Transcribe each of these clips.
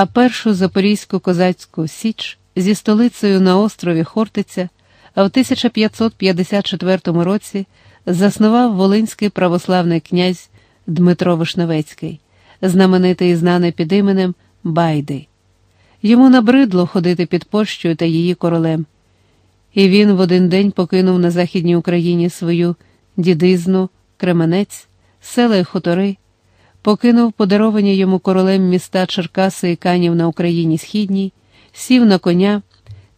а першу Запорізьку козацьку Січ зі столицею на острові Хортиця в 1554 році заснував Волинський православний князь Дмитро Вишневецький, знаменитий і знаний під іменем Байди. Йому набридло ходити під Польщею та її королем, і він в один день покинув на Західній Україні свою дідизну, Кременець, села й хутори, покинув подаровані йому королем міста Черкаси і Канів на Україні Східній, сів на коня,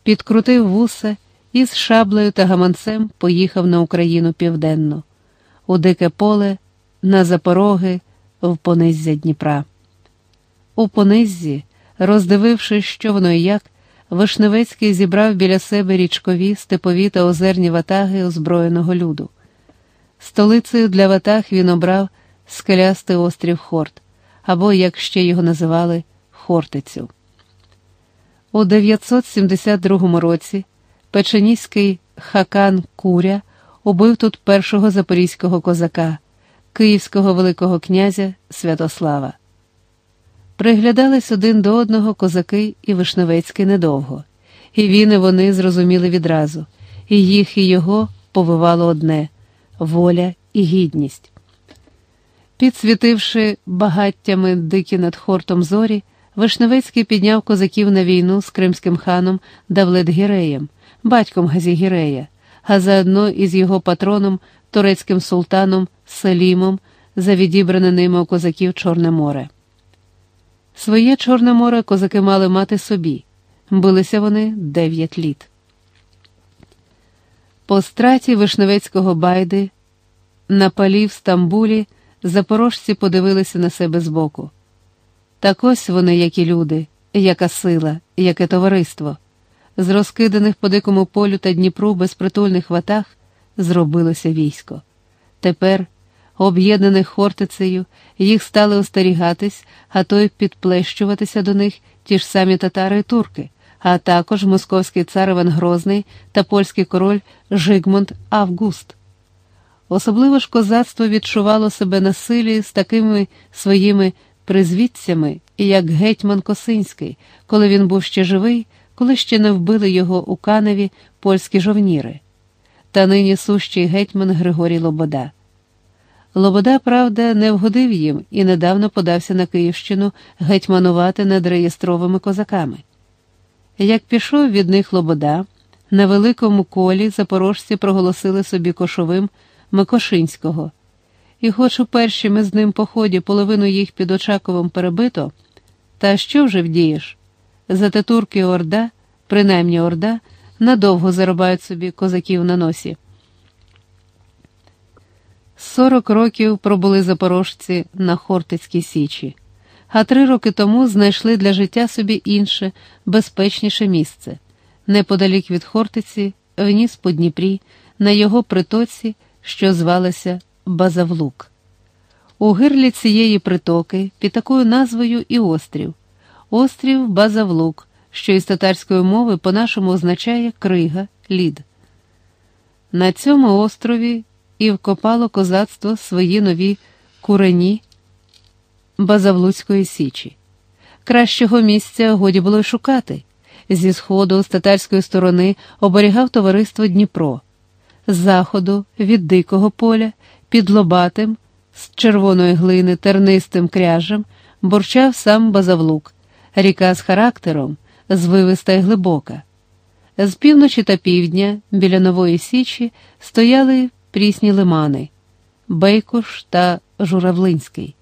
підкрутив вуса і з шаблею та гаманцем поїхав на Україну південно, у дике поле, на запороги, в пониззя Дніпра. У пониззі, роздивившись, що воно і як, Вишневецький зібрав біля себе річкові, степові та озерні ватаги озброєного люду. Столицею для ватаг він обрав скелястий острів Хорт, або, як ще його називали, Хортицю. У 972 році печеніський хакан Куря убив тут першого запорізького козака, київського Великого князя Святослава. Приглядались один до одного козаки і Вишневецький недовго, і він і вони зрозуміли відразу, і їх, і його повивало одне воля і гідність. Підсвітивши багаттями дикі над хортом зорі, Вишневецький підняв козаків на війну з кримським ханом Давлет-Гіреєм, батьком Газігірея, а заодно із його патроном, турецьким султаном Селімом, за відібране ними у козаків Чорне море. Своє Чорне море козаки мали мати собі, билися вони дев'ять літ. По страті Вишневецького байди на палі в Стамбулі запорожці подивилися на себе збоку. Так ось вони, які люди, яка сила, яке товариство. З розкиданих по дикому полю та Дніпру безпритульних ватах зробилося військо. Тепер, об'єднаних Хортицею, їх стали остерігатись, а то й підплещуватися до них ті ж самі татари і турки, а також московський цар Іван Грозний та польський король Жигмунд Август. Особливо ж козацтво відчувало себе на силі з такими своїми призвідцями, як гетьман Косинський, коли він був ще живий, коли ще не вбили його у каневі польські жовніри, та нині сущий гетьман Григорій Лобода. Лобода, правда, не вгодив їм і недавно подався на Київщину гетьманувати над реєстровими козаками. Як пішов від них Лобода, на великому колі запорожці проголосили собі кошовим Микошинського, і, хоч у першім з ним поході половину їх під Очаковом перебито, та що вже вдієш? Зате турки Орда, принаймні Орда, надовго зарубають собі козаків на носі. Сорок років пробули запорожці на Хортицькій Січі, а три роки тому знайшли для життя собі інше, безпечніше місце, неподалік від Хортиці, вніс по Дніпрі, на його притоці, що звалася Базавлук. У гирлі цієї притоки під такою назвою і острів, острів Базавлук, що із татарської мови по-нашому означає крига, лід. На цьому острові і вкопало козацтво свої нові курені Базавлуцької Січі. Кращого місця годі було й шукати. Зі сходу, з татарської сторони, оберігав товариство Дніпро, з заходу, від дикого поля, під лобатим, з червоної глини тернистим кряжем, борчав сам Базавлук, ріка з характером, звивиста й глибока. З півночі та півдня біля Нової Січі стояли прісні лимани, Бейкуш та Журавлинський,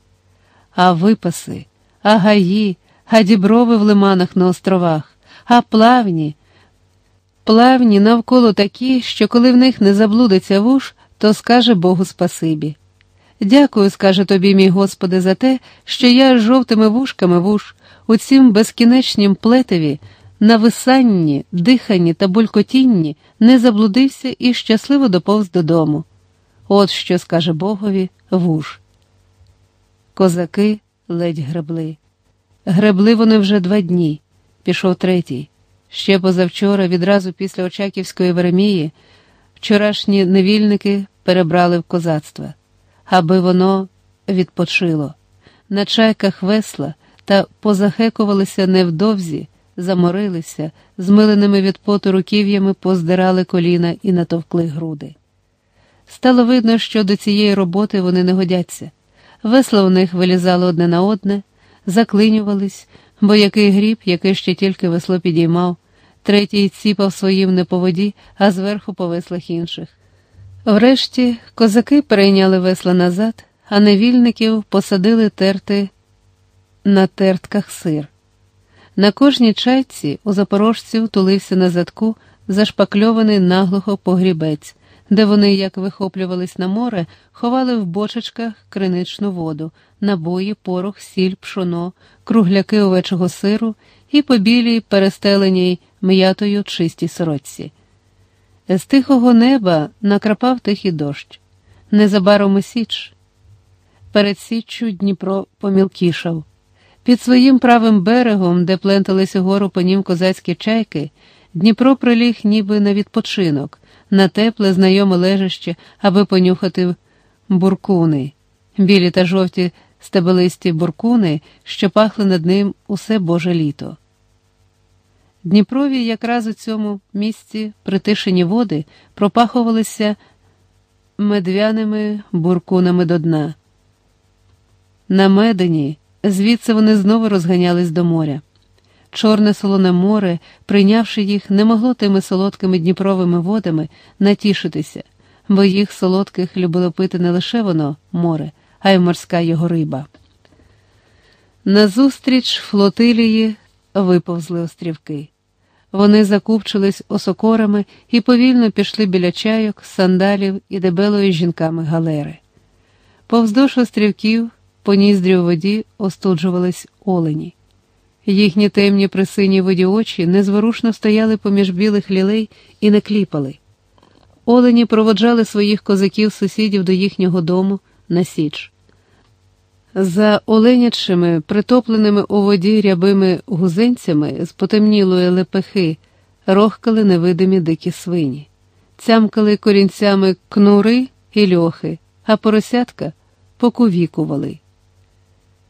а випаси, а гаї, а діброви в лиманах на островах, а плавні. Плавні навколо такі, що коли в них не заблудиться вуш, то скаже Богу спасибі. Дякую, скаже тобі, мій Господи, за те, що я з жовтими вушками вуш у цім безкінечнім плетеві, на висанні, диханні та булькотінні не заблудився і щасливо доповз додому. От що скаже Богові вуш. Козаки ледь гребли. Гребли вони вже два дні, пішов третій. Ще позавчора, відразу після Очаківської Веремії, вчорашні невільники перебрали в козацтво, аби воно відпочило. На чайках весла та позахекувалися невдовзі, заморилися, змиленими від поту руків'ями поздирали коліна і натовкли груди. Стало видно, що до цієї роботи вони не годяться. Весла у них вилізало одне на одне, заклинювались, бо який гріб, який ще тільки весло підіймав, третій ціпав своїм не по воді, а зверху по веслах інших. Врешті козаки перейняли весла назад, а невільників посадили терти на тертках сир. На кожній чайці у запорожців тулився на задку зашпакльований наглухо погрібець, де вони, як вихоплювались на море, ховали в бочечках криничну воду, набої, порох, сіль, пшоно, кругляки овечого сиру і по білій перестеленій м'ятою чистій сорочці. З тихого неба накрапав тихий дощ. Незабаром у січ. Перед січчю Дніпро помілкішав. Під своїм правим берегом, де плентались угору по нім козацькі чайки, Дніпро приліг ніби на відпочинок, на тепле, знайоме лежище, аби понюхати буркуни, білі та жовті стебелисті буркуни, що пахли над ним усе Боже літо. Дніпрові якраз у цьому місці притишені води пропахувалися медвяними буркунами до дна. На медені звідси вони знову розганялись до моря. Чорне солоне море, прийнявши їх, не могло тими солодкими дніпровими водами натішитися, бо їх солодких любило пити не лише воно, море, а й морська його риба. Назустріч флотилії виповзли острівки. Вони закупчились осокорами і повільно пішли біля чайок, сандалів і дебелої жінками галери. Повздовж острівків, по ніздрі у воді остуджувались олені. Їхні темні при синій воді очі незворушно стояли поміж білих лілей і не кліпали. Олені проводжали своїх козаків сусідів до їхнього дому на січ. За оленячими, притопленими у воді рябими гузенцями з потемнілої лепехи рохкали невидимі дикі свині, цямкали корінцями кнури і льохи, а поросятка покувікували.